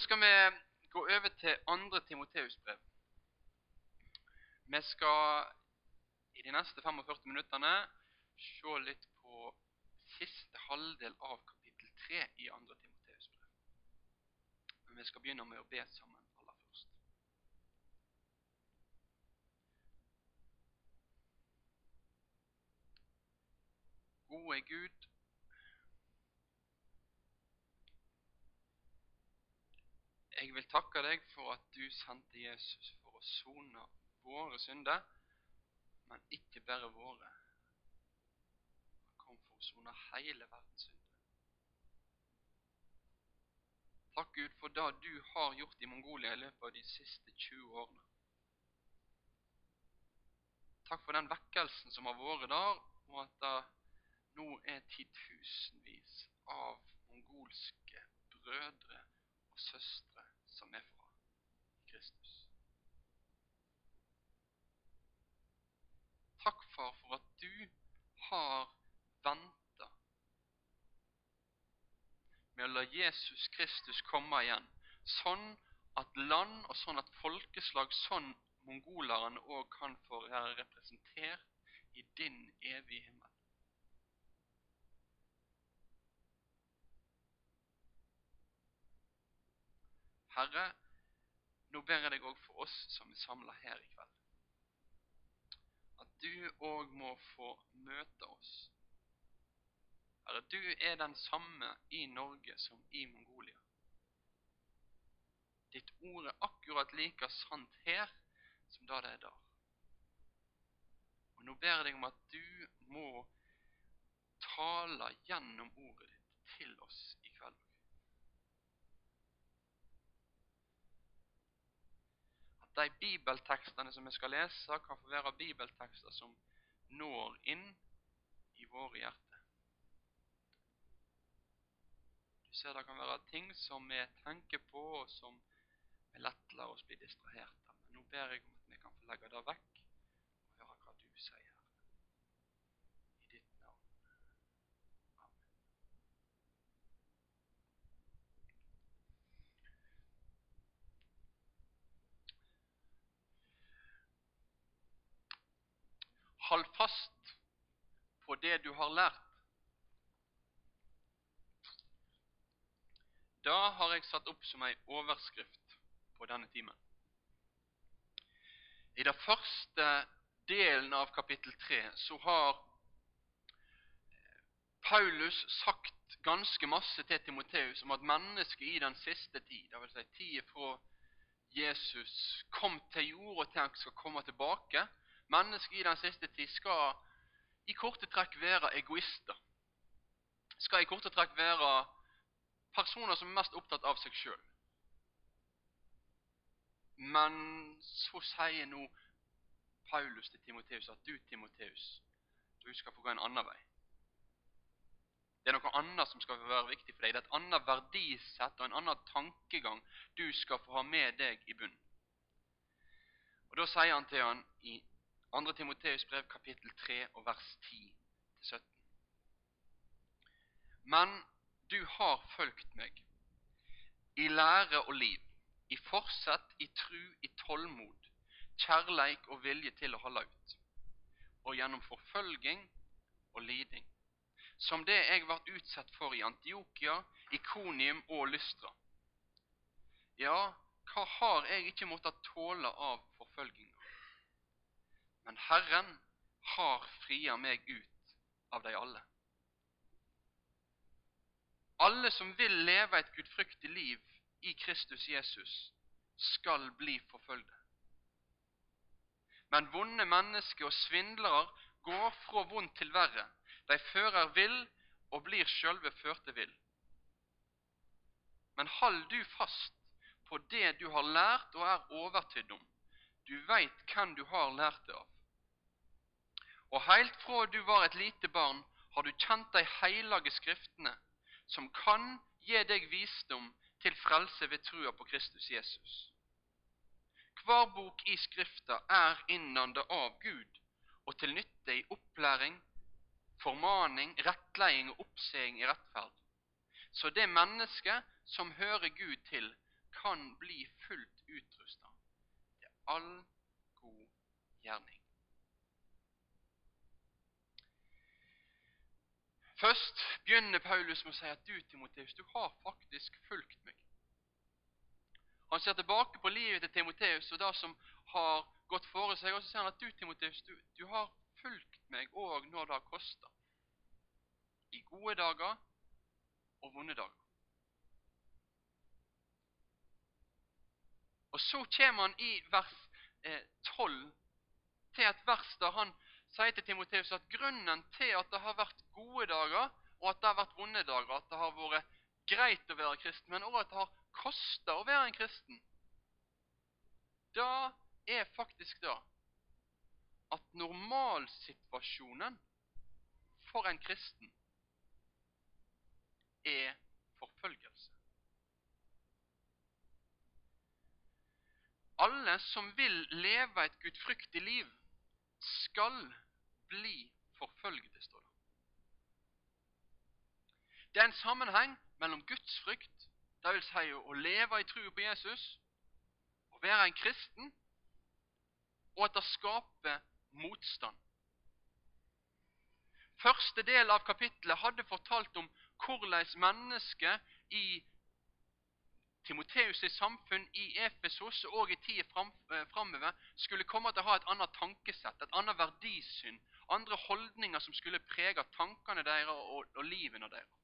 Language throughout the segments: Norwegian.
skal vi gå over til andre Timoteus-brev. Vi skal i de neste 45 minuttene se litt på siste halvdel av kapittel 3 i andre Timoteus-brev. Men vi skal begynne med å be sammen aller først. Gode Gud, Jeg vil takke deg for at du sendte Jesus for å sone våre synder, men ikke bare våre. Han kom for å sone hele verdens synder. Takk, Gud, for det du har gjort i Mongolia i løpet av de siste 20 årene. Takk for den vekkelsen som har vært der, og at det nå er titusenvis av mongolske brødre og søstre som er fra Kristus. Takk, far, for at du har venta med å la Jesus Kristus komme igjen, sånn at land og sånn at folkeslag, sånn mongolerne òg kan få være representert i din evige himmel. Herre, nå ber jeg deg òg for oss som er samla her i kveld, at du òg må få møte oss. Herre, du er den samme i Norge som i Mongolia. Ditt ord er akkurat like sant her som da det er der. Og Nå ber jeg deg om at du må tale gjennom ordet ditt til oss de bibeltekstene som vi skal lese, kan få være bibeltekster som når inn i våre hjerter. Du ser det kan være ting som vi tenker på, og som vi lett oss bli distrahert av. Men nå ber jeg om at vi kan få legge det vekk og høre hva du sier. Hold fast på det du har lært. Da har jeg satt opp som ei overskrift på denne timen. I den første delen av kapittel 3 så har Paulus sagt ganske masse til Timoteus om at mennesket i den siste tid, dvs. Si tida fra Jesus kom til jord og til han skal komme tilbake, Mennesker i den siste tid skal i korte trekk være egoister. Skal i korte trekk være personer som er mest opptatt av seg sjøl. Men så sier nå Paulus til Timoteus at du, Timoteus, du skal få gå en annen vei. Det er noe annet som skal være viktig for deg. Det er et annet verdisett og en annen tankegang du skal få ha med deg i bunnen. Og Da sier han til han i 2. Timoteus brev kapittel 3 og vers 10-17. Men du har fulgt meg i lære og liv, i forsett, i tru, i tålmod, kjærleik og vilje til å holde ut, og gjennom forfølging og liding, som det jeg ble utsatt for i Antiokia, Ikonium og Lystra. Ja, hva har jeg ikke måttet tåle av forfølginga? Men Herren har fria meg ut av de alle. Alle som vil leve et gudfryktig liv i Kristus Jesus, skal bli forfølgde. Men vonde mennesker og svindlere går fra vondt til verre. De fører vill og blir sjølve førte vill. Men hold du fast på det du har lært og er overtydd om. Du veit hvem du har lært det av. Og heilt fra du var et lite barn, har du kjent de heilage skriftene, som kan gi deg visdom til frelse ved trua på Kristus Jesus. Hver bok i Skrifta er innanda av Gud og til nytte i opplæring, formaning, rettleding og oppseing i rettferd. Så det mennesket som hører Gud til, kan bli fullt utrusta til all god gjerning. Først begynner Paulus med å si at du, Timoteus, du har faktisk fulgt meg. Han ser tilbake på livet til Timoteus og det som har gått for seg, og så sier han at du, Timoteus, du, du har fulgt meg òg når det har kosta. I gode dager og vonde dager. Og så kommer han i vers eh, 12 til et vers der han sier til Timoteus at grunnen til at det har vært gode dager, og at det har vært vonde dager, at det har vært greit å være kristen, men også at det har kosta å være en kristen, da er faktisk det at normalsituasjonen for en kristen er forfølgelse. Alle som vil leve et gudfryktig liv, skal bli forfølgde, står det. Det er en sammenheng mellom Guds frykt, dvs. Si å leve i tro på Jesus, å være en kristen, og at det skaper motstand. Første del av kapittelet hadde fortalt om hvordan mennesket i Timoteus' samfunn i Efesos og i tida fram, eh, framover skulle komme til å ha et annet tankesett, et annet verdisyn, andre holdninger som skulle prege tankene deres og, og livene deres.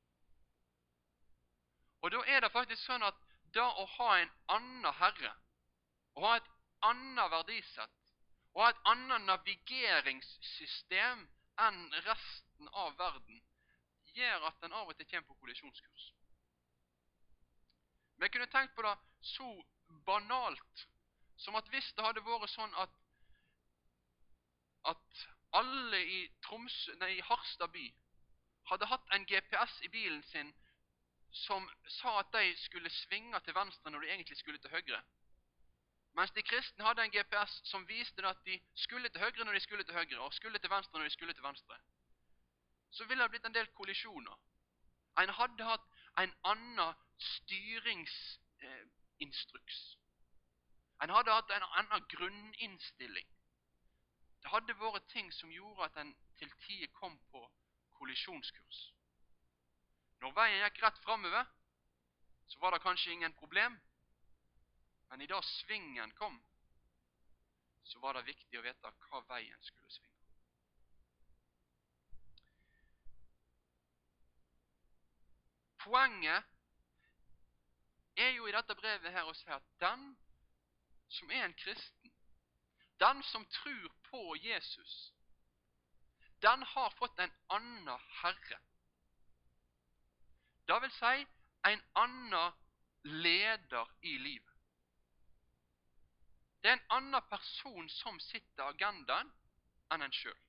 Og da er det faktisk sånn at det å ha en annen herre, å ha et annet verdisett, å ha et annet navigeringssystem enn resten av verden, gjør at en av og til kommer på kollisjonskurs. Vi kunne tenkt på det så banalt som at hvis det hadde vært sånn at, at alle i, Troms, nei, i Harstad by hadde hatt en GPS i bilen sin som sa at de skulle svinge til venstre når de egentlig skulle til høyre. Mens de kristne hadde en GPS som viste at de skulle til høyre når de skulle til høyre, og skulle til venstre når de skulle til venstre. Så ville det blitt en del kollisjoner. En hadde hatt en annen styringsinstruks. En hadde hatt en annen grunninnstilling. Det hadde vært ting som gjorde at en til tider kom på kollisjonskurs. Når veien gikk rett framover, så var det kanskje ingen problem. Men i det svingen kom, så var det viktig å vite hva veien skulle svinge. Poenget er jo i dette brevet her å si at den som er en kristen, den som tror på Jesus, den har fått en annen herre. Det vil si en annen leder i livet. Det er en annen person som sitter agendaen enn en sjøl.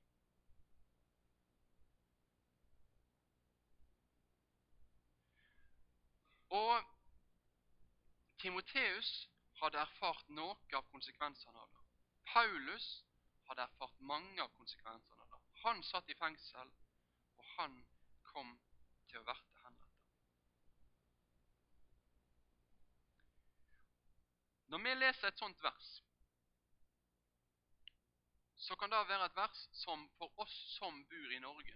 Og Timoteus hadde erfart noe av konsekvensene av det. Paulus hadde erfart mange av konsekvensene av det. Han satt i fengsel, og han kom til å verte henrettet. Når vi leser et sånt vers, så kan det være et vers som for oss som bor i Norge,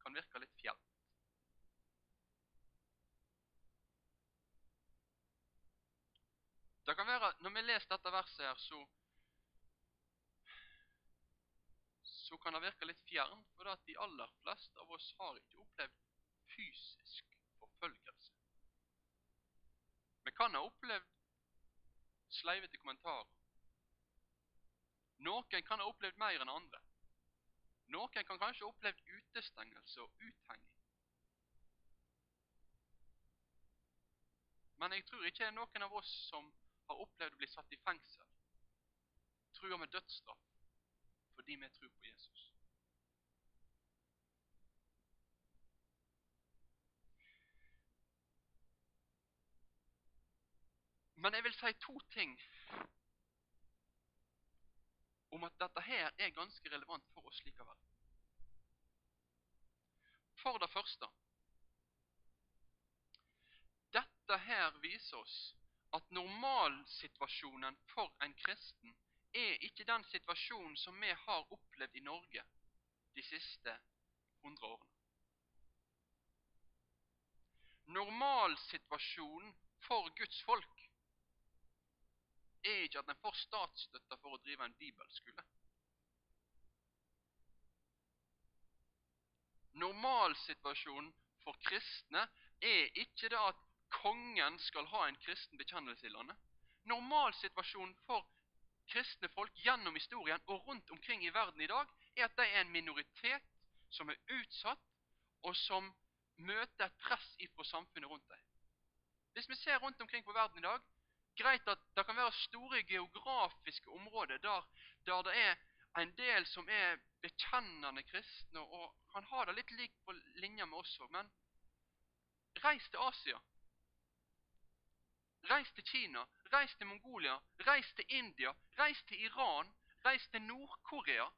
kan virke litt fjernt. Det kan være, Når vi leser dette verset her, så så kan det virke litt fjernt, for det at de aller fleste av oss har ikke opplevd fysisk forfølgelse. Vi kan ha opplevd sleivete kommentarer. Noen kan ha opplevd mer enn andre. Noen kan kanskje ha opplevd utestengelse og uthenging. Men jeg tror ikke det er noen av oss som har opplevd å bli satt i fengsel, trua med dødsstraff fordi vi tror på Jesus. Men jeg vil si to ting om at dette her er ganske relevant for oss likevel. For det første dette her viser oss at normalsituasjonen for en kristen er ikke den situasjonen som vi har opplevd i Norge de siste hundre årene. Normalsituasjonen for Guds folk er ikke at en får statsstøtte for å drive en bibelskole. Normalsituasjonen for kristne er ikke det at kongen skal ha en kristen bekjennelse i landet. Normalsituasjonen for kristne folk gjennom historien og rundt omkring i verden i dag er at de er en minoritet som er utsatt, og som møter et press ifra samfunnet rundt dem. Hvis vi ser rundt omkring på verden i dag, greit at det kan være store geografiske områder der, der det er en del som er bekjennende kristne og kan ha det litt likt på linje med oss òg, men reis til Asia. Reis til Kina, reis til Mongolia, reis til India, reis til Iran, reis til Nord-Korea.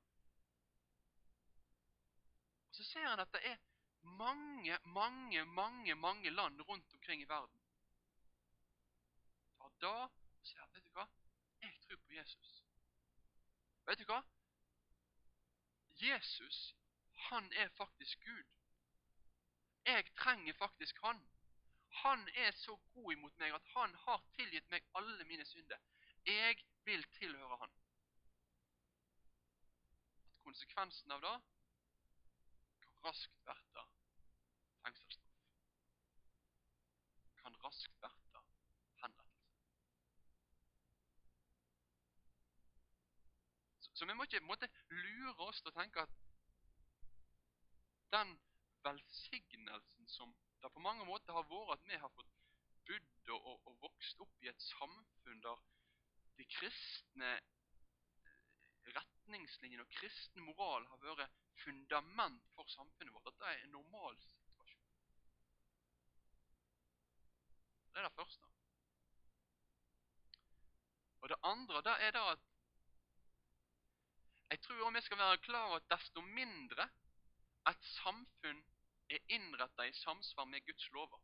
Så ser en at det er mange, mange, mange mange land rundt omkring i verden. Og da sier han, vet du hva, jeg tror på Jesus. Vet du hva? Jesus, han er faktisk Gud. Jeg trenger faktisk han. Han er så god imot meg at han har tilgitt meg alle mine synder. Jeg vil tilhøre han. At konsekvensen av det kan raskt verte fengselsstraff. Kan raskt verte henrettelse. Så, så vi må ikke måte, lure oss til å tenke at den velsignelsen som det på mange måter har vært at vi har fått bodd og, og, vokst opp i et samfunn der de kristne eh, retningslinjene og kristen moral har vært fundament for samfunnet vårt. At det er en normalsituasjon. Det er det første. Og det andre det er det at jeg tror vi skal være klar over at desto mindre et samfunn er innretta i samsvar med Guds lover,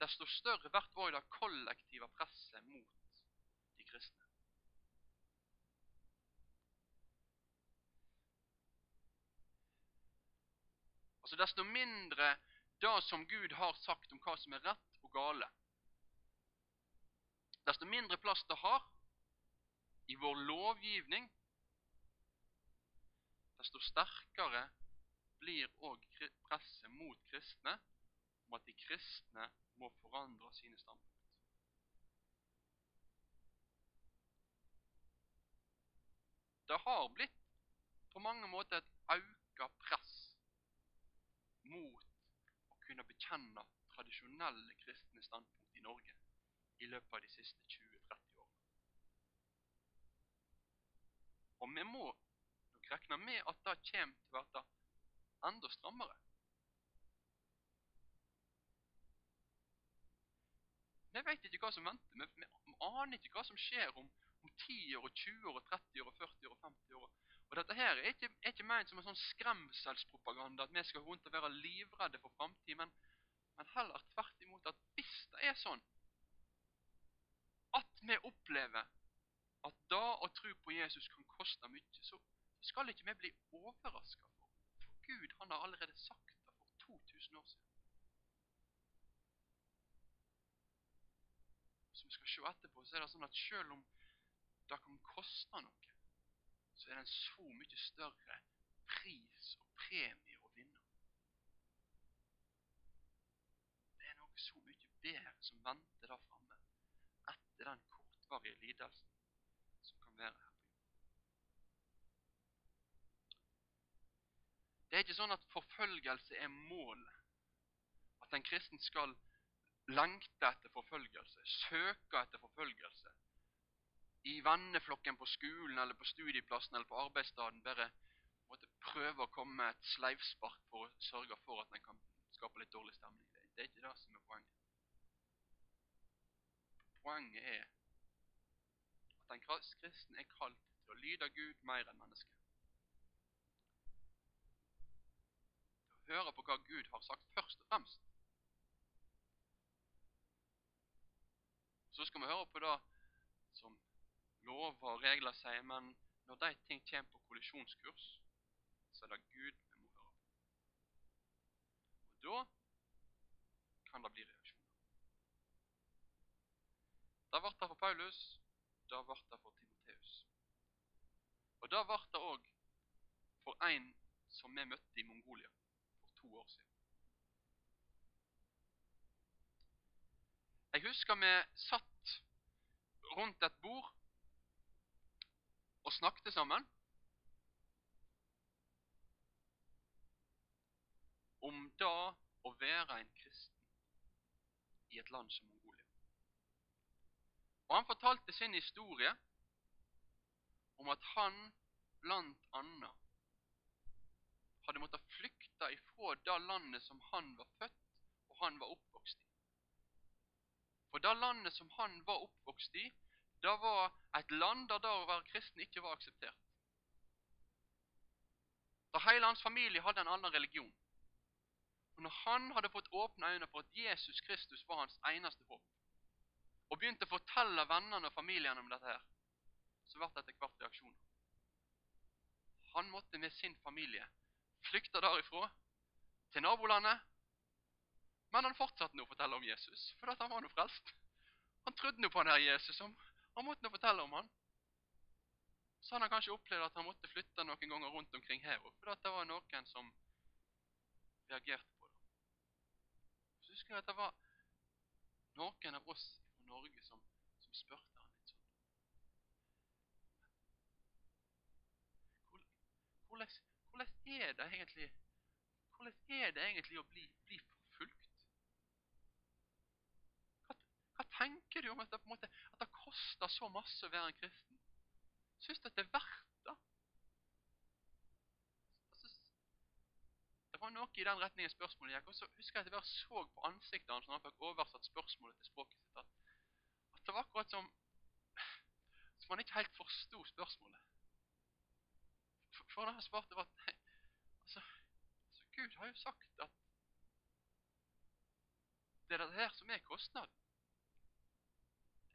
desto større blir òg det kollektive presset mot de kristne. Altså Desto mindre det som Gud har sagt om hva som er rett og gale, desto mindre plass det har i vår lovgivning, desto sterkere blir òg presset mot kristne om at de kristne må forandre sine standpunkt. Det har blitt på mange måter et auka press mot å kunne bekjenne tradisjonelle kristne standpunkt i Norge i løpet av de siste 20-30 årene. Og vi må nok regne med at det kommer til å bli enda strammere. Vi vet ikke hva som venter. Vi, vi aner ikke hva som skjer om, om 10 år, og 20 år, og 30 år, og 40 år og 50 år. Og Dette her er ikke, er ikke ment som en sånn skremselspropaganda, at vi skal rundt og være livredde for framtiden, men, men heller tvert imot at hvis det er sånn at vi opplever at da å tro på Jesus kan koste mye, så skal ikke vi bli overraska Gud han har allerede sagt det for 2000 år siden. Som vi skal se etterpå, så er det sånn at selv om det kan koste noe, så er det en så mye større pris og premie å vinne. Det er noe så mye bedre som venter der framme etter den kortvarige lidelsen som kan være her. Det er ikke sånn at forfølgelse er målet. At en kristen skal lengte etter forfølgelse, søke etter forfølgelse. I venneflokken på skolen eller på studieplassen eller på arbeidsstedet bare måtte prøve å komme med et sleivspark for å sørge for at en kan skape litt dårlig stemning. Det er ikke det som er poenget. Poenget er at en kristen er kalt til å lyde Gud mer enn mennesket. Høre på hva Gud har sagt først og fremst. Så skal vi høre på det som lover og regler sier, men når de ting kommer på kollisjonskurs, så er det Gud vi må høre på. Og da kan det bli reaksjoner. Det ble det for Paulus, det ble det for Timoteus. Og det ble det òg for en som vi møtte i Mongolia år siden. Jeg husker vi satt rundt et bord og snakket sammen om det å være en kristen i et land som Mongolia. Og Han fortalte sin historie om at han blant annet hadde måttet flykte ifra det landet som han var født og han var oppvokst i. For det landet som han var oppvokst i, det var et land der det å være kristen ikke var akseptert. Da hele hans familie hadde en annen religion. Og når han hadde fått åpne øynene for at Jesus Kristus var hans eneste håp, og begynte å fortelle vennene og familien om dette her, så ble det etter hvert reaksjoner. Han måtte med sin familie flykte derifra til nabolandet men han fortsatte nå å fortelle om Jesus, for han var nå frelst. Han trodde nå på han her Jesus, han måtte nå fortelle om han. Så han har kanskje opplevd at han måtte flytte noen ganger rundt omkring her Fordi det var noen som reagerte på det. Så husker jeg at det var noen av oss fra Norge som, som spurte han litt sånn hvordan, er det egentlig er det egentlig å bli, bli tenker du om at det, måte, at det koster så masse å være en kristen? Syns du at det er verdt det? Altså, det var noe i den retningen spørsmålet gikk. Og så husker jeg at jeg bare så på ansiktet hans når han fikk oversatt spørsmålet til språket sitt, at, at det var akkurat som som han ikke helt forsto spørsmålet. For, for det han svarte, var at Gud har jo sagt at det er det her som er kostnaden.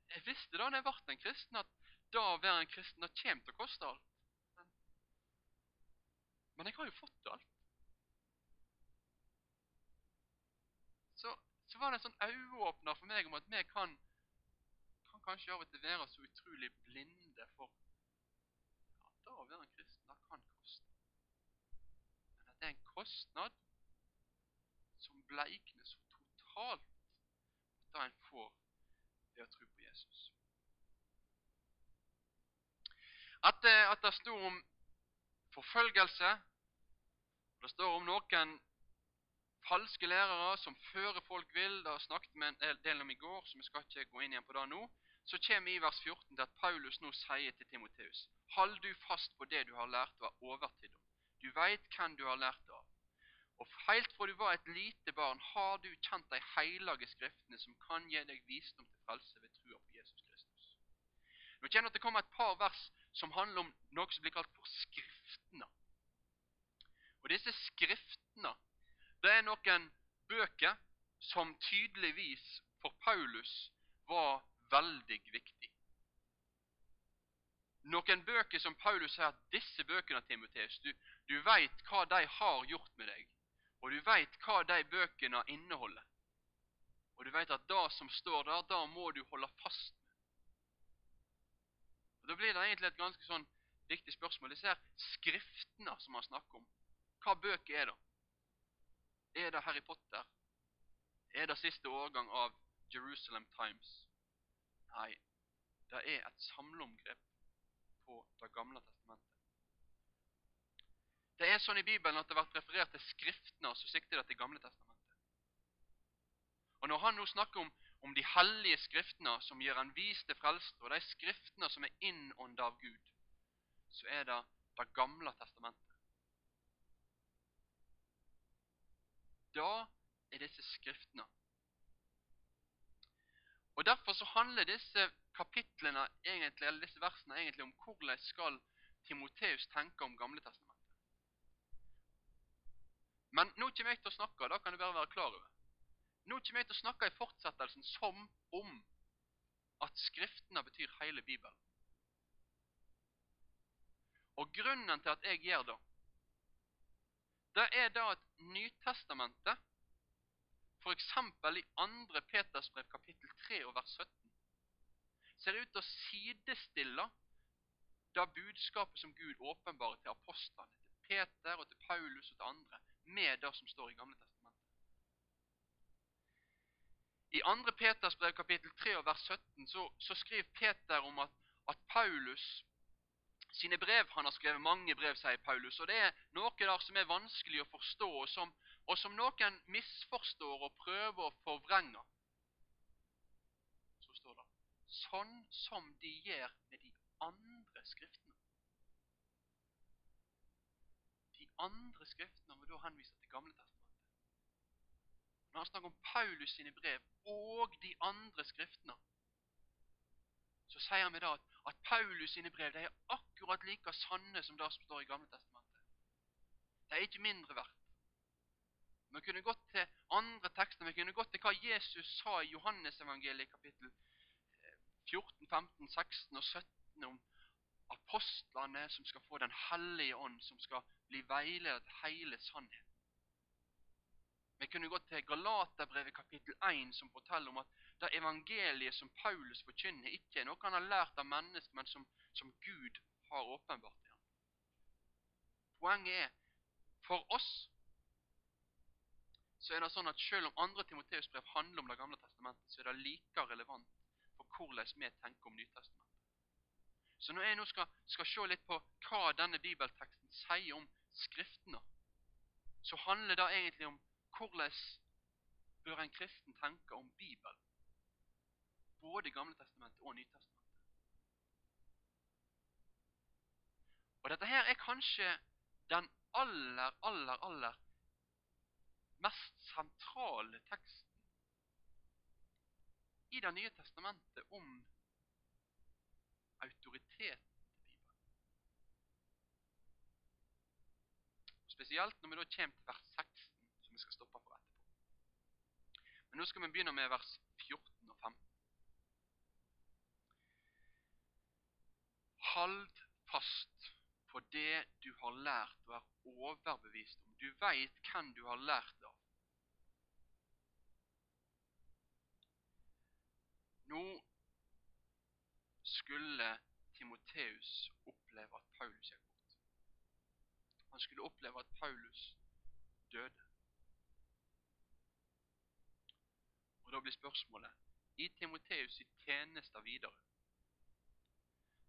Jeg visste da når jeg ble en kristen, at da å være en kristen det kommer til å koste alt. Men, men jeg har jo fått alt. Så, så var det en sånn øyeåpner for meg om at vi kan, kan kanskje av og til være så utrolig blinde for ja, da å være en kristen, det kan koste. Men at det er en kostnad som bleikner så totalt da en får ved å tro på Jesus. At, det, at det står om forfølgelse, det står om noen falske lærere som fører folk vill, det snakket vi en del om i går, så vi skal ikke gå inn igjen på det nå, så kommer i vers 14 til at Paulus nå sier til Timoteus, hold du fast på det du har lært og er overtid om. Du veit hvem du har lært av. Og heilt fra du var et lite barn, har du kjent de heilage skriftene som kan gi deg visdom til frelse ved trua på Jesus Kristus. Nå kjenner at det kommer et par vers som handler om noe som blir kalt for Skriftene. Og disse Skriftene, det er noen bøker som tydeligvis for Paulus var veldig viktig. Noen bøker som Paulus sier at disse bøkene, Timoteus, du, du veit hva de har gjort med deg og du veit hva de bøkene inneholder. Og du veit at det som står der, da må du holde fast med. Og Da blir det egentlig et ganske sånn viktig spørsmål. Disse her skriftene som man snakker om, hva bøker er det? Er det Harry Potter? Er det siste årgang av Jerusalem Times? Nei, det er et samleomgrep på Det gamle testamentet. Det er sånn i Bibelen at det har vært referert til Skriftene, så sikter det til Gamle testamentet. Og Når han nå snakker om, om de hellige skriftene som gjør en vis til frelst, og de skriftene som er innånda av Gud, så er det Det gamle testamentet. Da er disse skriftene. Og Derfor så handler disse kapitlene egentlig, eller disse versene egentlig om hvordan skal Timoteus tenke om Gamle testamentet. Men nå kommer jeg til å snakke, da kan du bare være klar over. Nå kommer jeg til å snakke i fortsettelsen som om at Skriftene betyr hele Bibelen. Og grunnen til at jeg gjør det, det er da at Nytestamentet, f.eks. i 2. Peters brev kapittel 3 og vers 17, ser ut til å sidestille det budskapet som Gud åpenbarer til apostlene, til Peter og til Paulus og til andre, med det som står i Gamle testamentet. I 2. Peters brev kapittel 3 og vers 17 så, så skriver Peter om at, at Paulus sine brev. Han har skrevet mange brev, sier Paulus. Og det er noe der som er vanskelig å forstå, og som, og som noen misforstår og prøver å forvrenge. Så står det sånn som de gjør med de andre skriftene. De andre skriftene må da henvise til Gamle testamentet. Når han snakker om Paulus sine brev og de andre skriftene, så sier vi da at, at Paulus sine brev de er akkurat like sanne som det som står i Gamle testamentet. De er ikke mindre verdt. Vi kunne gått til andre tekster. Vi kunne gått til hva Jesus sa i Johannesevangeliet kapittel 14, 15, 16 og 17 om apostlene som skal få Den hellige ånd, som skal bli veiledet hele sannheten. Vi kunne gått til Galaterbrevet kapittel 1, som forteller om at det evangeliet som Paulus forkynner, ikke er noe han har lært av mennesker, men som, som Gud har åpenbart til ham. Poenget er for oss så er det sånn at selv om andre Timoteus brev handler om Det gamle testamentet, så er det like relevant for hvordan vi tenker om Nytestamentet. Så når jeg nå skal, skal se litt på hva denne bibelteksten sier om Skriftene, så handler det egentlig om hvordan bør en kristen tenke om Bibelen? Både Gamle testamentet og Nytestamentet. Og dette her er kanskje den aller, aller, aller mest sentrale teksten i Det nye testamentet om autoriteten til Bibelen. Spesielt når vi da kommer til vers 16 som vi skal stoppe for etterpå. Men nå skal vi begynne med vers 14 og 15. Hold fast på det du har lært og er overbevist om. Du veit hvem du har lært av. Nå skulle Timoteus oppleve at Paulus gikk bort. Han skulle oppleve at Paulus døde. Og da blir spørsmålet i Timoteus i tjeneste videre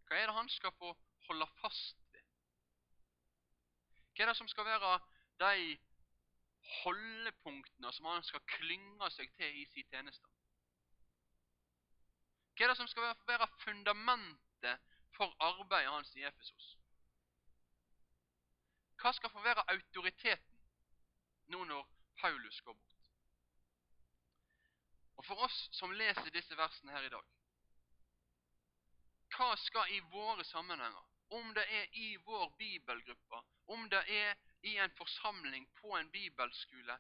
Hva er det han skal få holde fast ved? Hva er det som skal være de holdepunktene som han skal klynge seg til i sin tjeneste? Hva er det som skal være fundamentet for arbeidet hans i Efesos? Hva skal få være autoriteten nå når Paulus går bort? Og for oss som leser disse versene her i dag Hva skal i våre sammenhenger, om det er i vår bibelgruppe, om det er i en forsamling på en bibelskole,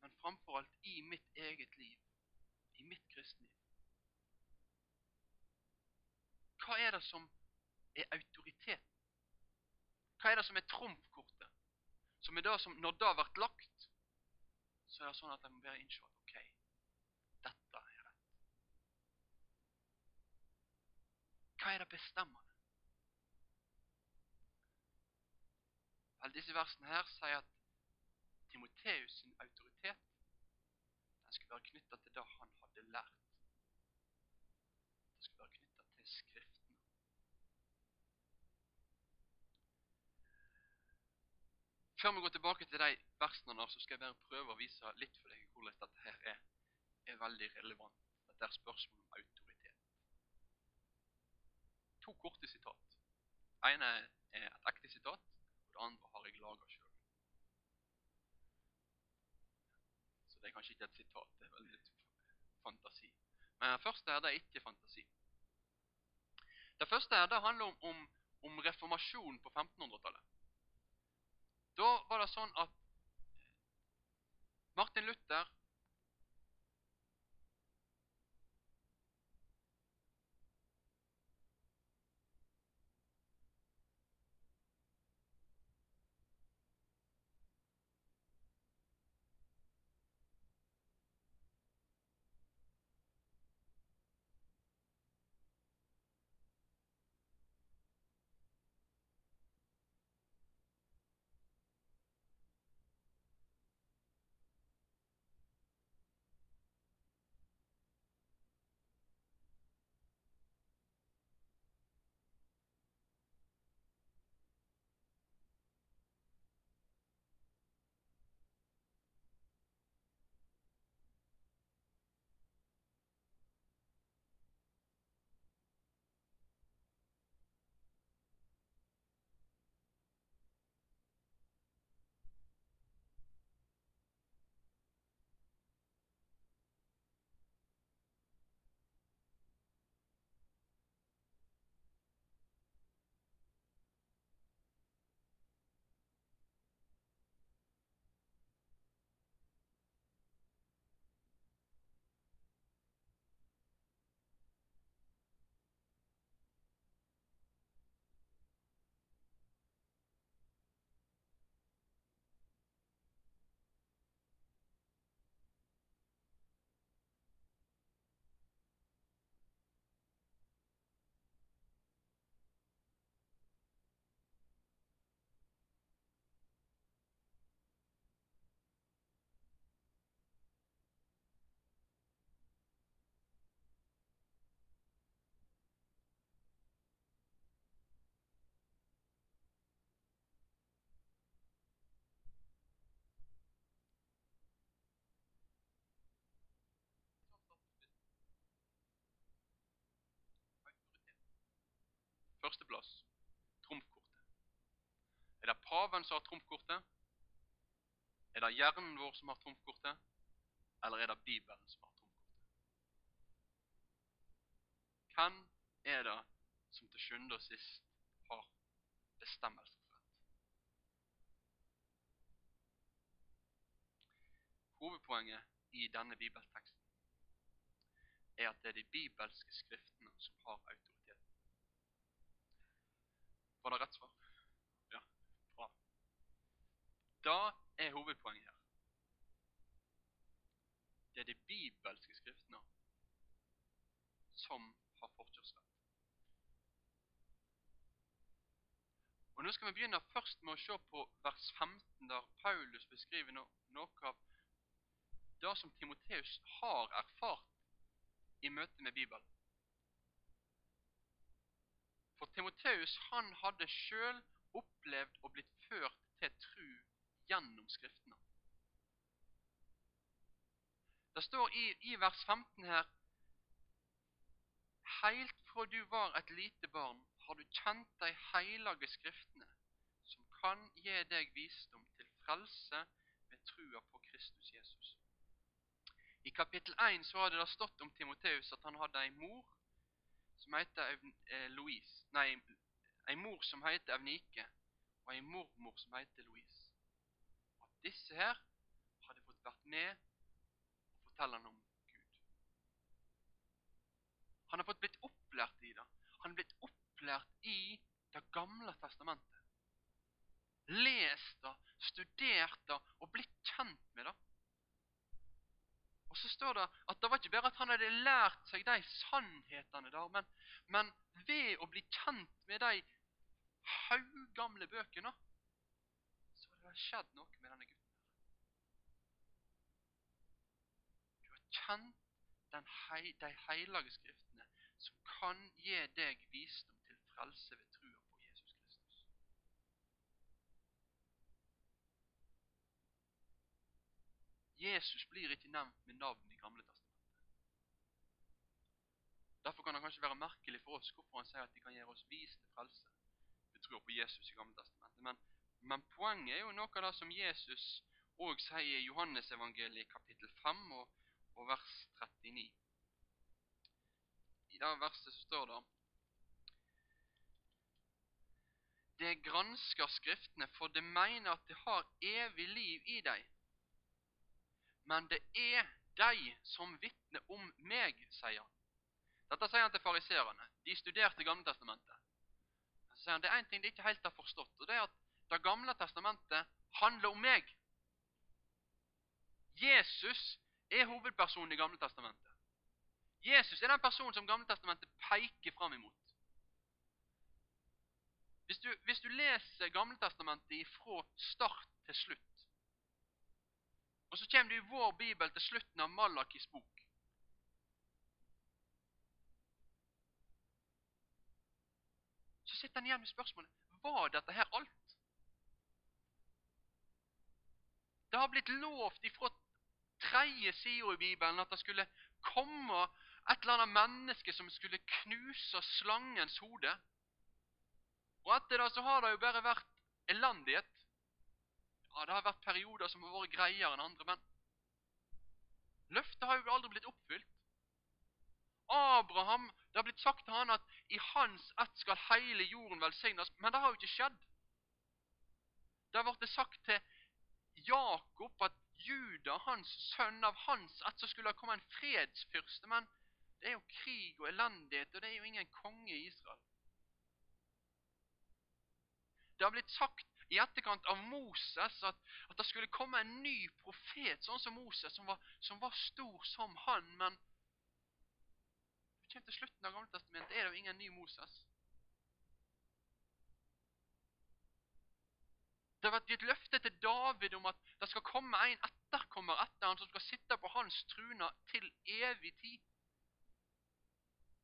men framfor alt i mitt eget liv, i mitt kristne Hva er det som er autoriteten? Hva er det som er trumfkortet? Som er det som, når det blir lagt, så er det sånn at en må bare innse dette er rett. Hva er det bestemmende? Vel, disse versene her sier at Timoteus sin autoritet den skulle være knytta til det han hadde lært. Det skulle være knytta til Skriftene. Før vi går tilbake til de versene, så skal jeg bare prøve å vise litt for deg hvordan dette her er er veldig relevant. Dette er spørsmålet om autoritet. To korte sitat. Det ene er et ekte sitat, og det andre har jeg laga sjøl. Så det er kanskje ikke et sitat, det er veldig fantasi. Men det første her, det er ikke fantasi. Det første her, det handler om, om, om reformasjonen på 1500-tallet. Da var det sånn at Martin Luther førsteplass trumfkortet? Er det paven som har trumfkortet? Er det hjernen vår som har trumfkortet? Eller er det Bibelen som har trumfkortet? Hvem er det som til sjuende og sist har bestemmelsesrett? Hovedpoenget i denne bibelteksten er at det er de bibelske skriftene som har autoritet. Var det rett svar? Ja, bra. Da er hovedpoenget her. Det er de bibelske skriftene som har forkjørsrett. Og Nå skal vi begynne først med å se på vers 15, der Paulus beskriver noe av det som Timoteus har erfart i møte med Bibelen. For Timoteus han hadde sjøl opplevd og blitt ført til tru gjennom Skriftene. Det står i, i vers 15 her Heilt fra du var et lite barn, har du kjent de heilage Skriftene, som kan gi deg visdom til frelse ved trua på Kristus Jesus. I kapittel 1 så hadde det stått om Timoteus at han hadde ei mor som heter eh, Louise, nei, ei mor som heter Evnike, og ei mormor som heter Louise. At disse her hadde fått vært med og fortelle han om Gud. Han har fått blitt opplært i det. Han er blitt opplært i Det gamle testamentet. Lest det, studert det og blitt kjent med det. Så står det at det var ikke bare at han hadde lært seg de sannhetene der, men, men ved å bli kjent med de haugamle bøkene, så hadde det skjedd noe med denne gutten. Du har kjent hei, de hellige skriftene, som kan gi deg visdom til frelse ved trua på Jesus Kristus. Jesus blir ikke nevnt med navn i Gamle testamentet. Derfor kan det kanskje være merkelig for oss hvorfor han sier at de kan gjøre oss vis til frelse ved tror på Jesus i Gamle testamentet. Men, men, poenget er jo noe av det som Jesus òg sier i Johannesevangeliet kapittel 5 og, og vers 39. I det verset så står det Det gransker Skriftene, for det mener at det har evig liv i dem. Men det er de som vitner om meg, sier han. Dette sier han til fariserene. De studerte Gamle testamentet. Så sier han, Det er én ting de ikke helt har forstått, og det er at Det gamle testamentet handler om meg. Jesus er hovedpersonen i Gamle testamentet. Jesus er den personen som Gamle testamentet peker fram imot. Hvis du, hvis du leser Gamletestamentet fra start til slutt, og så kommer du i vår bibel til slutten av Malakis bok Så sitter han igjen med spørsmålet var dette her alt? Det har blitt lovt ifra tredje sida i Bibelen at det skulle komme et eller annet menneske som skulle knuse slangens hode. Og etter det så har det jo bare vært elendighet. Ja, det har vært perioder som har vært greiere enn andre, men løftet har jo aldri blitt oppfylt. Abraham, Det har blitt sagt til han at i hans ett skal hele jorden velsignes, men det har jo ikke skjedd. Det har blitt sagt til Jakob at Juda, hans sønn av hans ett, så skulle det komme en fredsfyrste, men det er jo krig og elendighet, og det er jo ingen konge i Israel. Det har blitt sagt i etterkant av Moses at, at det skulle komme en ny profet, sånn som Moses, som var, som var stor som han, men kommer til slutten av Gamle testamentet, er det jo ingen ny Moses. Det har vært gitt løfte til David om at det skal komme en etterkommer etter han som skal sitte på hans trune til evig tid.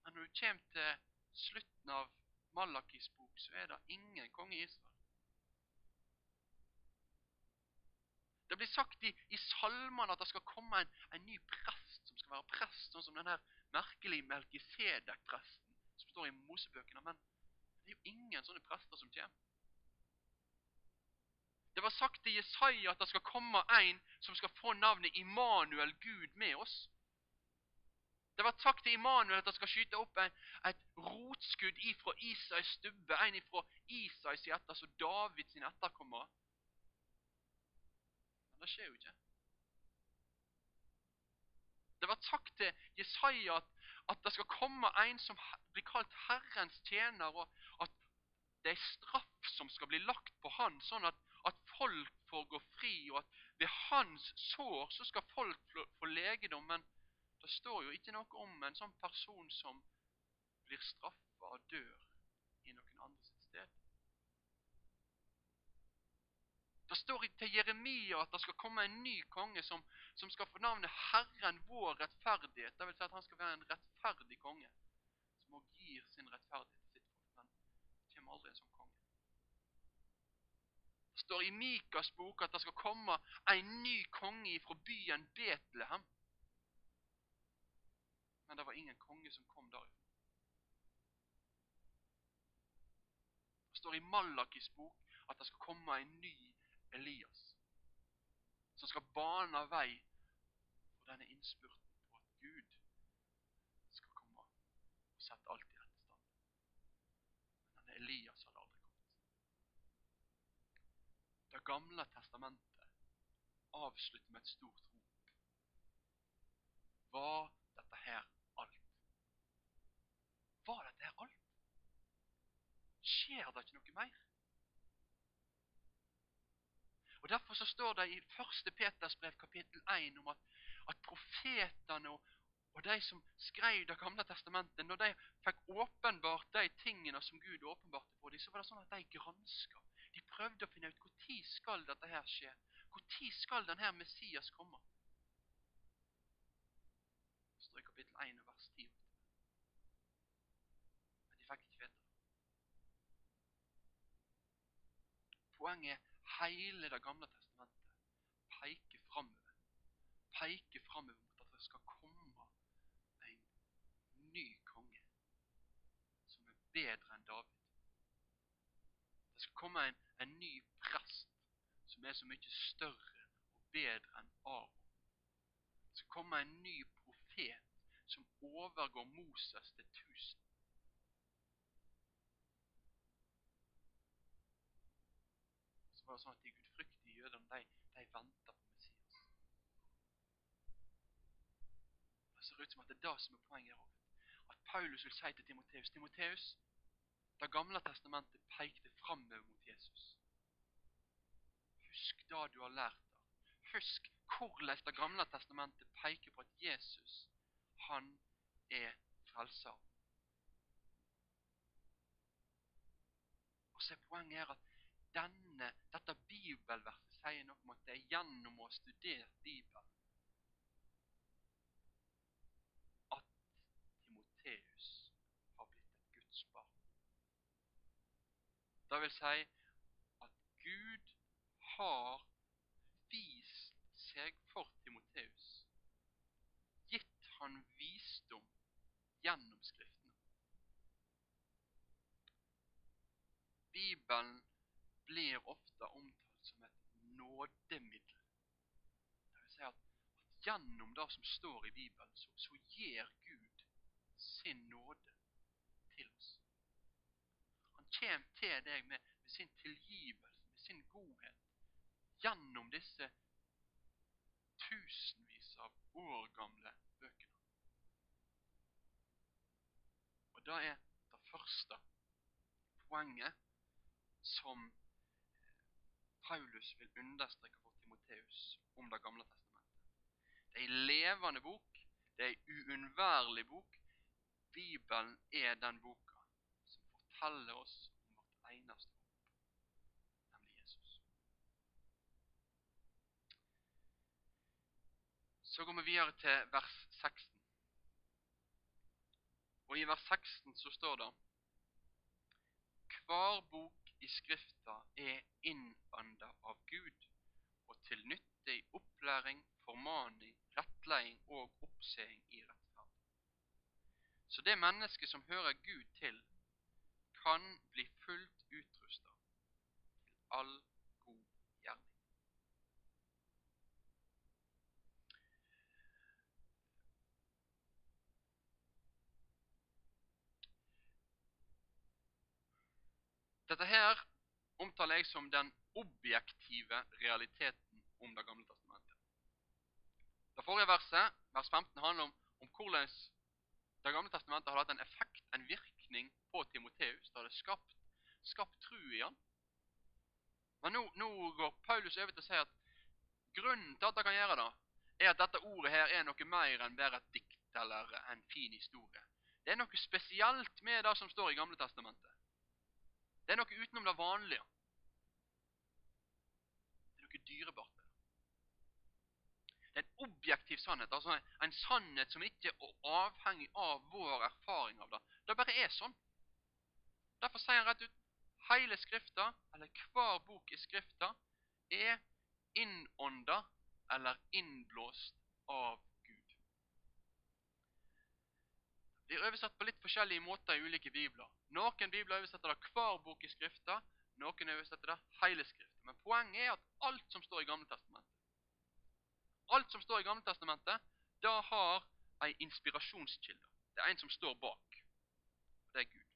Men når du kommer til slutten av Malakis bok, så er det ingen konge i Israel. Det blir sagt i, i salmene at det skal komme en, en, ny prest som skal være prest, sånn som denne merkelige Melkisedek-presten som står i Mosebøkene. Men Det er jo ingen sånne prester som kommer. Det var sagt til Jesaja at det skal komme en som skal få navnet Immanuel, Gud med oss. Det var sagt til Immanuel at det skal skyte opp en, et rotskudd ifra Isais stubbe, en ifra Isais hjerte, altså Davids etterkommere. Det skjer jo ikke. Det var sagt til Jesaja at, at det skal komme en som blir kalt Herrens tjener, og at det er straff som skal bli lagt på han, sånn at, at folk får gå fri, og at ved hans sår så skal folk få legedom. Men det står jo ikke noe om en sånn person som blir straffa og dør i noen andre sted. Det står til Jeremia at det skal komme en ny konge som, som skal få navnet Herren vår rettferdighet. Det vil si at han skal være en rettferdig konge som også gir sin rettferdighet til sitt folk. Men det kommer aldri en sånn konge. Det står i Mikas bok at det skal komme en ny konge fra byen Betlehem. Men det var ingen konge som kom derifra. Det står i Malakis bok at det skal komme en ny Elias, som skal bane vei for denne innspurten på at Gud skal komme og sette alt i rette stand. Men denne Elias hadde aldri kommet. Det gamle testamentet avslutter med et stort rop. Var dette her alt? Var dette her alt? Skjer det ikke noe mer? Derfor så står det i 1. Peters brev kapittel 1 om at, at profetene og, og de som skrev Det gamle testamentet, når de fikk åpenbart de tingene som Gud åpenbarte på dem, så var det sånn at de granska. De prøvde å finne ut når skal dette her skje? Når skal denne Messias komme? Det står i kapittel 1 vers 10. Men de fikk ikke vite det. Poenget er Hele Det gamle testamentet peker framover. Peker framover mot at det skal komme en ny konge som er bedre enn David. Det skal komme en, en ny prest som er så mye større og bedre enn Aron. Det skal komme en ny profet som overgår Moses til tusen. Var sånn at de gudfryktige jødene de, de venta på Messias. Det ser ut som at det er det som er poenget her At Paulus vil si til Timoteus Timoteus, Det gamle testamentet pekte framover mot Jesus. Husk det du har lært der. Husk hvordan Det gamle testamentet peker på at Jesus, han er frelser. Og så er poenget her at denne, dette bibelverset sier noe om at det er gjennom å ha studert Bibelen at Timoteus har blitt et Guds barn. Det vil si at Gud har vist seg for Timoteus, gitt han visdom gjennom Skriftene. Bibelen blir ofte omtalt som et nådemiddel. Det vil si at, at gjennom det som står i Bibelen, så, så gir Gud sin nåde til oss. Han kommer til deg med, med sin tilgivelse, med sin godhet, gjennom disse tusenvis av år gamle bøkene. Og det er det første poenget som Paulus vil understreke for Timoteus om Det gamle testamentet. Det er en levende bok, det er en uunnværlig bok. Bibelen er den boka som forteller oss om vårt eneste håp, nemlig Jesus. Så går vi videre til vers 16. Og i vers 16 så står det Hver bok i Skrifta er innånda av Gud og til nytte i opplæring, formaning, rettleding og oppseing i rettferd. Så det mennesket som hører Gud til, kan bli fullt utrusta til all god gjerning. Dette her omtaler jeg som den objektive realiteten om Det gamle testamentet. Det forrige verset, vers 15, handler om, om hvordan Det gamle testamentet har hatt en effekt, en virkning, på Timoteus. Det hadde skapt, skapt tru i han. Men nå, nå, går Paulus over til å si at grunnen til at det kan gjøre det, er at dette ordet her er noe mer enn bare et dikt eller en fin historie. Det er noe spesielt med det som står i Gamle testamentet. Det er noe utenom det vanlige. Det er noe dyrebart med det. Det er en objektiv sannhet, altså en sannhet som ikke er avhengig av vår erfaring av det. Det bare er sånn. Derfor sier han rett ut hele Skrifta, eller hver bok i Skrifta, er innånda eller innblåst av Gud. er oversatt på litt forskjellige måter i ulike bibler. Noen bibler oversetter det hver bok i Skrifta, noen oversetter det hele Skrifta. Men poenget er at alt som står i Gamle Testamentet, alt som står i Gamle Testamentet, da har ei inspirasjonskilde. Det er en som står bak. Det er Gud.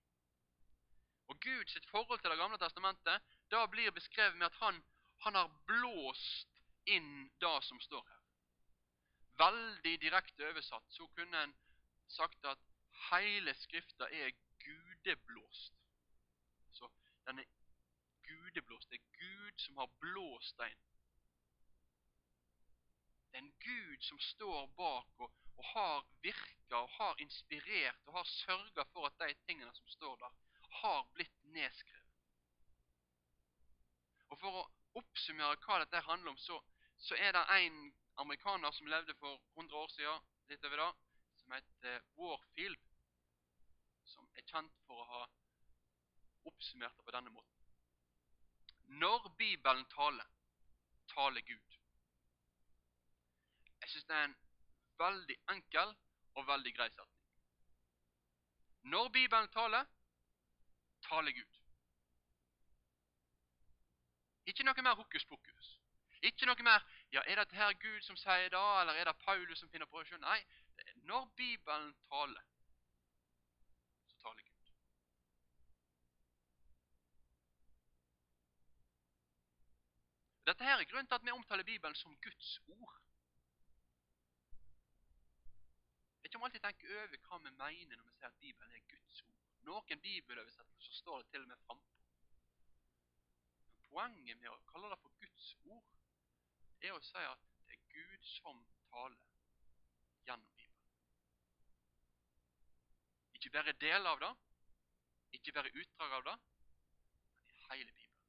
Og Guds forhold til Det gamle testamentet da blir beskrevet med at han, han har blåst inn det som står her. Veldig direkte oversatt så kunne en sagt at hele Skrifta er gudeblåst. Så den er gudeblåst. Det er Gud som har blåst den. Det er en Gud som står bak og, og har virka og har inspirert og har sørga for at de tingene som står der, har blitt nedskrevet. Og For å oppsummere hva dette handler om, så, så er det en amerikaner som levde for 100 år siden, litt over det, som heter Warfield som er kjent for å ha oppsummert det på denne måten. Når Bibelen taler, taler Gud. Jeg syns det er en veldig enkel og veldig grei setning. Når Bibelen taler, taler Gud. Ikke noe mer hokus pokus. Ikke noe mer ja, er det her Gud som sier det, eller er det Paulus som finner på det sjøl? Nei, når Bibelen taler, taler Gud. Dette her er grunnen til at vi omtaler Bibelen som Guds ord. Jeg om alltid tenke over hva vi mener når vi sier at Bibelen er Guds ord. Noen så står det til og med frampå. Poenget med å kalle det for Guds ord, er å si at det er Gud som taler gjennom. Ikke bare del av det, ikke bare utdrag av det, men i hele Bibelen.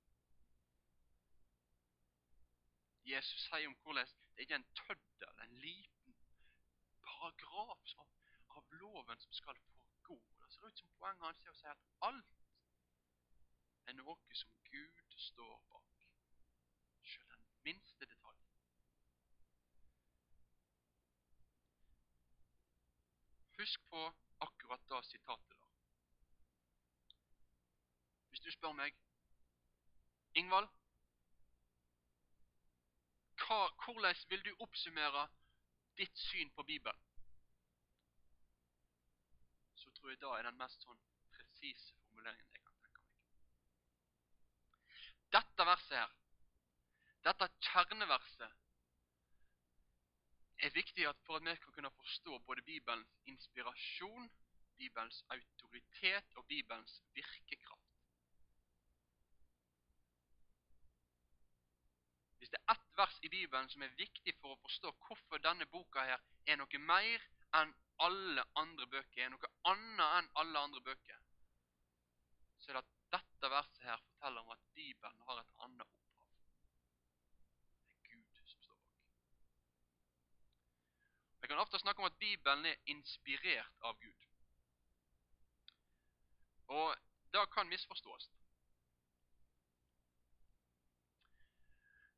Jesus sier om hvordan det ikke er en tøddel, en liten paragraf av, av loven som skal forgå. Det ser ut som poenget hans er å si at alt er noe som Gud står bak. Selv den minste detalj. Husk på akkurat det sitatet der. Hvis du spør meg Ingvald, hvordan vil du oppsummere ditt syn på Bibelen? Så tror jeg da er den mest sånn presise formuleringen jeg kan tenke meg. Dette verset her, dette kjerneverset, er viktig for at vi kan kunne forstå både Bibelens inspirasjon, Bibelens autoritet og Bibelens virkekraft. Hvis det er ett vers i Bibelen som er viktig for å forstå hvorfor denne boka her er noe mer enn alle andre bøker, er noe annet enn alle andre bøker, så er det at dette verset her forteller om at Bibelen har et annet ord. Kan ofte snakke om at Bibelen er inspirert av Gud. Og det kan misforstås.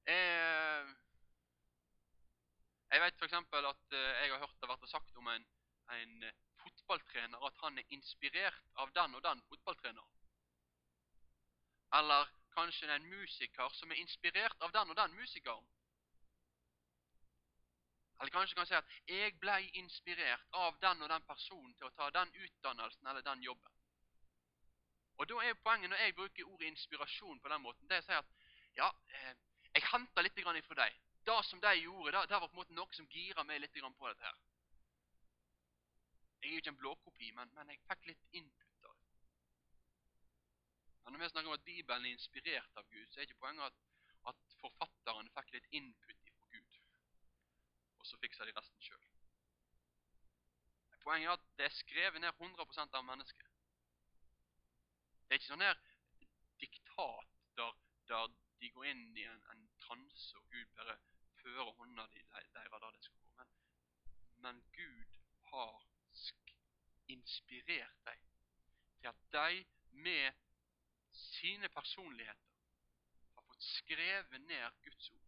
Jeg, jeg vet f.eks. at eh, jeg har hørt det vært sagt om en, en, fotballtrener at han er inspirert av den og den fotballtreneren. Eller kanskje det en musiker som er inspirert av den og den musikeren. Eller kanskje kan si at 'jeg ble inspirert av den og den personen til å ta den utdannelsen eller den jobben'. Og Da er poenget når jeg bruker ordet inspirasjon på den måten, det er å si at ja, eh, jeg henter litt ifra deg. Det som de gjorde, det, det var på en måte noe som gira meg litt på dette her. Jeg er jo ikke en blåkopi, men, men jeg fikk litt input av Men når vi snakker om at Bibelen er inspirert av Gud, så er ikke poenget at, at forfatteren fikk litt input så fikser de resten sjøl. Poenget er at det er skrevet ned 100% av mennesket. Det er ikke sånn her diktat der, der de går inn i en, en transe, og Gud bare fører hånda di deres der det skal gå. Men, men Gud har inspirert dem til at de med sine personligheter har fått skrevet ned Guds ord.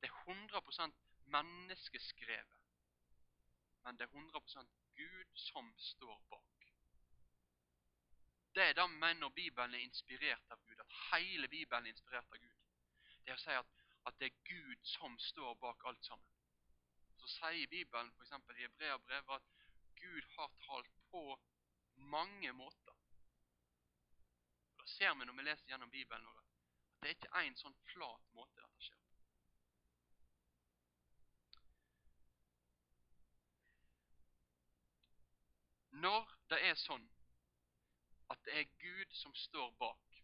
Det er 100% menneskeskrevet, men det er 100% Gud som står bak. Det er det vi når Bibelen er inspirert av Gud, at hele Bibelen er inspirert av Gud. Det å si at, at det er Gud som står bak alt sammen. Så sier Bibelen f.eks. i Hebreabrevet at Gud har talt på mange måter. Og Da ser vi når vi leser gjennom Bibelen at det er ikke én sånn flat måte dette skjer Når det er sånn at det er Gud som står bak,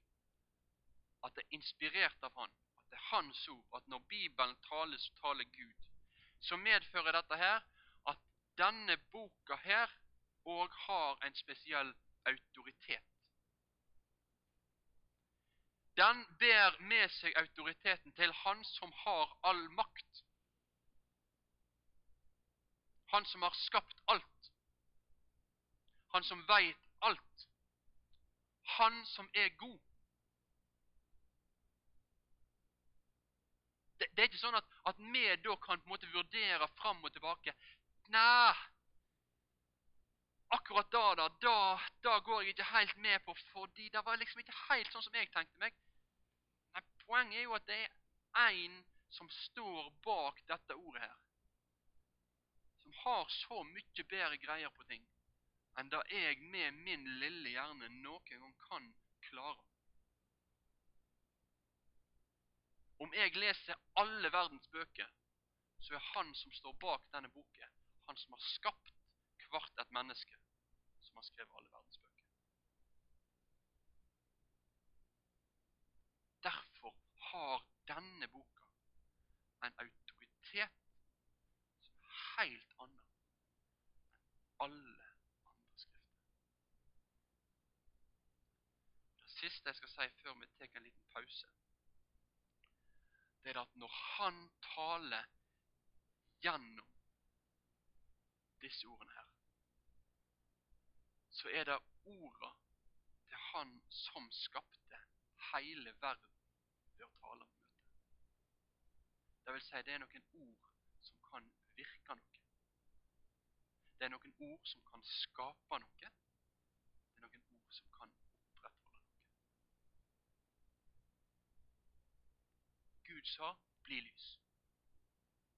at det er inspirert av Han, at det er Hans ord, at når Bibelen taler, så taler Gud, så medfører dette her at denne boka her òg har en spesiell autoritet. Den ber med seg autoriteten til Han som har all makt. Han som har skapt alt. Han som veit alt. Han som er god. Det, det er ikke sånn at, at vi da kan på en måte vurdere fram og tilbake. Nei, akkurat da, da, da, da går jeg ikke helt med på, fordi det var liksom ikke helt sånn som jeg tenkte meg. Nei, Poenget er jo at det er én som står bak dette ordet her. Som har så mye bedre greier på ting enn det jeg med min lille hjerne noen gang kan klare. Om jeg leser alle verdens bøker, så er han som står bak denne boken, han som har skapt hvert et menneske som har skrevet alle verdens bøker. Derfor har denne boka en autoritet som er helt annen enn alle andre skrifter. Det siste jeg skal si før vi tar en liten pause, det er at når han taler gjennom disse ordene her, så er det orda til Han som skapte hele verden ved å tale om møtet. Det vil si, det er noen ord som kan virke noe. Det er noen ord som kan skape noe. Det er noen ord som kan opprettholde noe. Gud sa 'bli lys',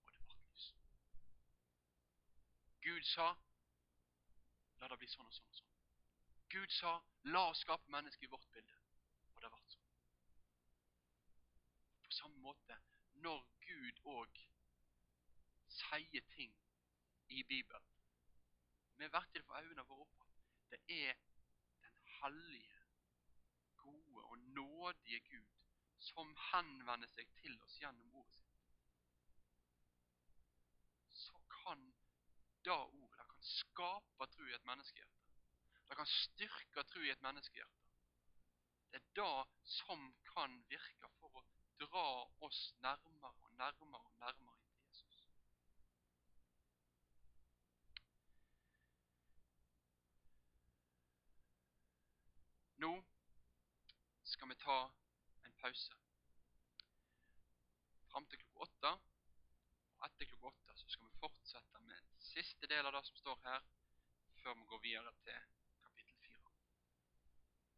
og det var lys. Gud sa 'la det bli sånn og sånn og sånn'. Gud sa 'la oss skape mennesket i vårt bilde', og det ble sånn. På samme måte, når Gud òg sier ting i Bibelen Vi verktøy for øynene våre opp det er den hellige, gode og nådige Gud som henvender seg til oss gjennom ordet sitt. Så kan da ordet det kan skape tro i et menneskehjerte. Det kan styrke tro i et menneskehjerte. Det er det som kan virke for å dra oss nærmere og nærmere og nærmere inntil Jesus. Nå skal vi ta pause. Fram til klokka åtte. Og etter klokka åtte så skal vi fortsette med siste del av det som står her, før vi går videre til